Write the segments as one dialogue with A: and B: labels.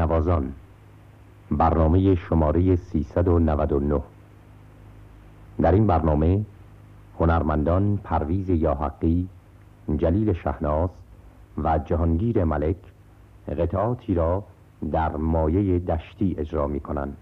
A: تکنوازان برنامه شماره 399 در این برنامه هنرمندان پرویز یاحقی جلیل شهناز و جهانگیر ملک قطعاتی را در مایه دشتی اجرا می کنند.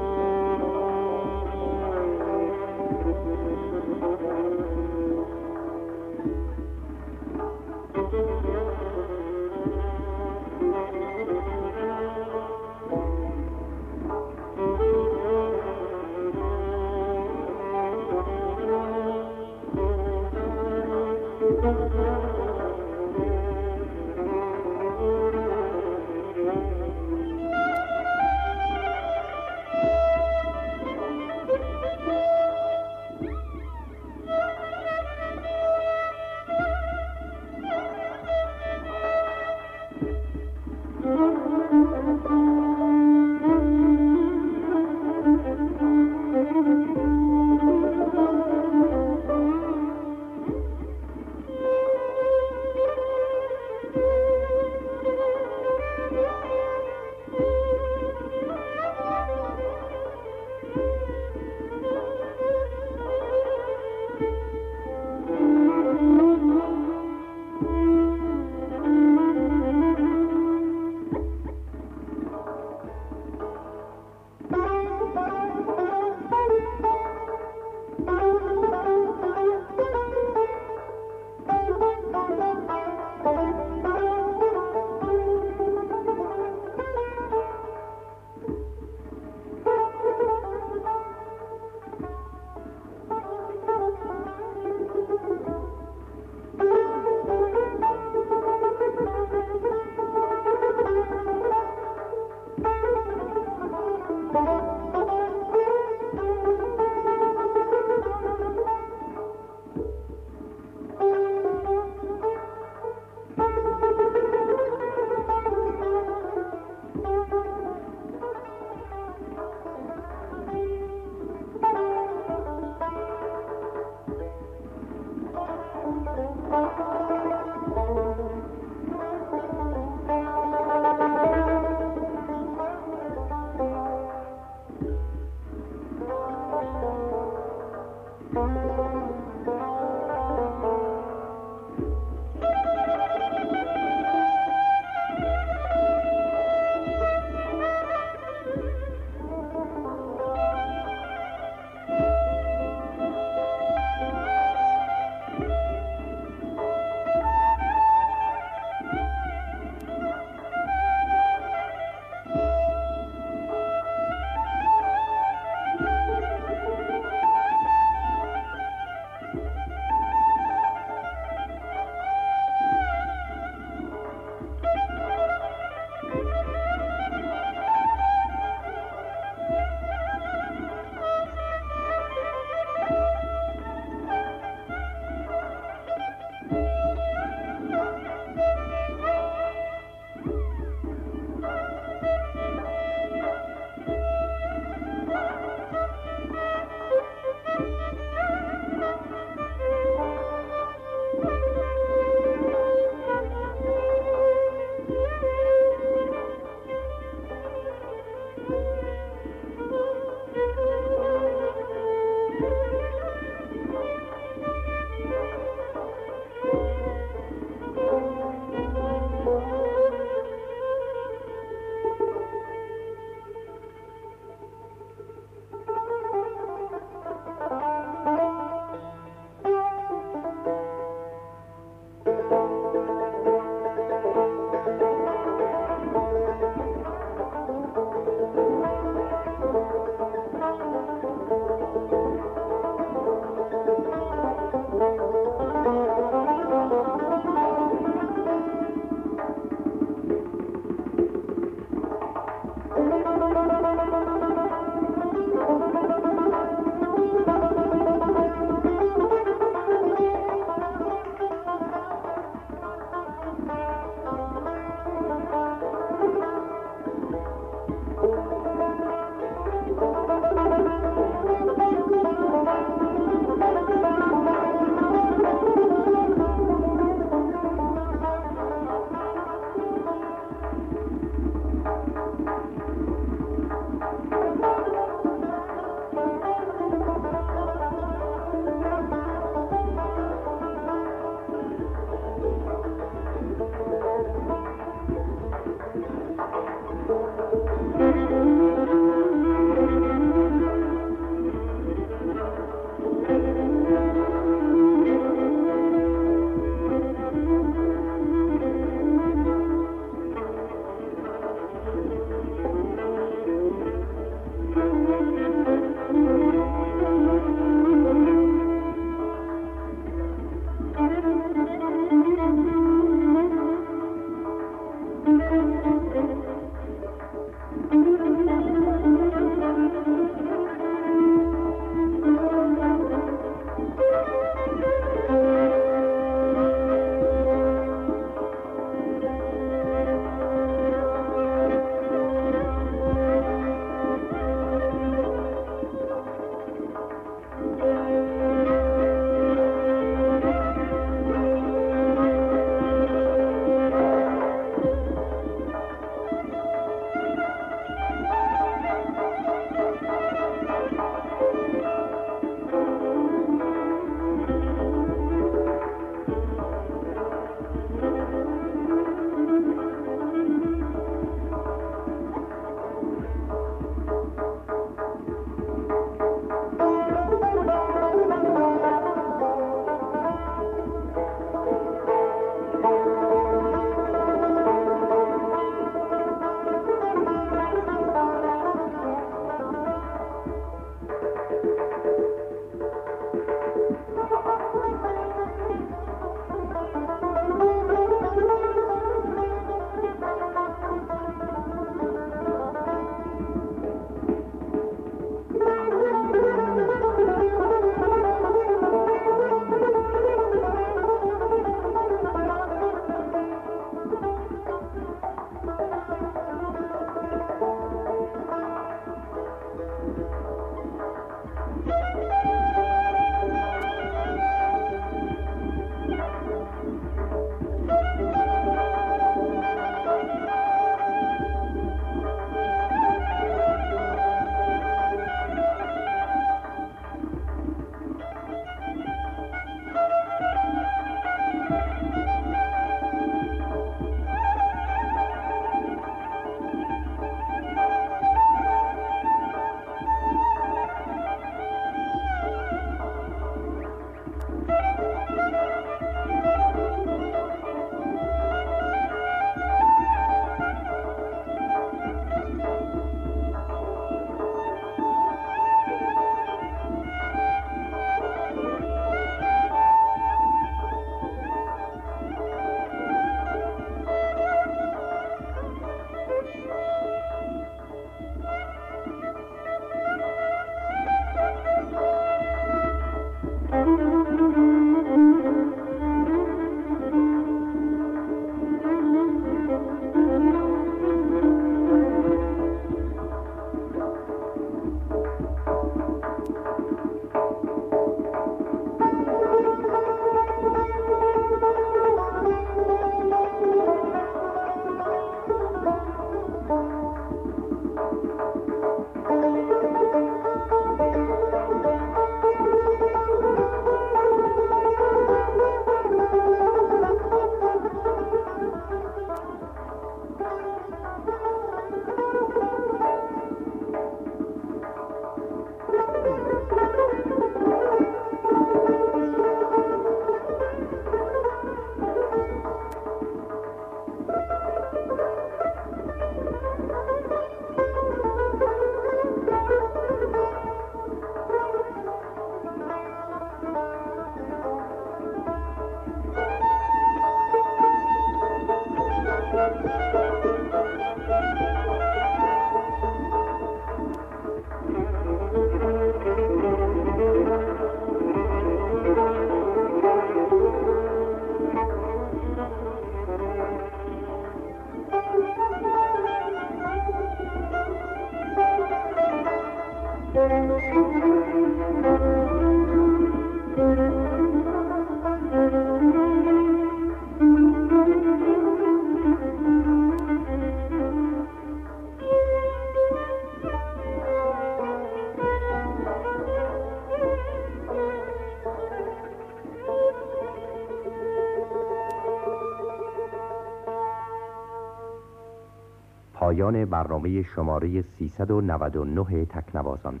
A: پایان برنامه شماره 399 تکنوازان.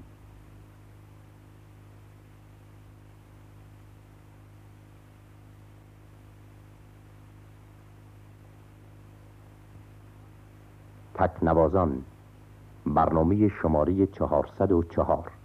A: تکنوازان برنامه شماره 404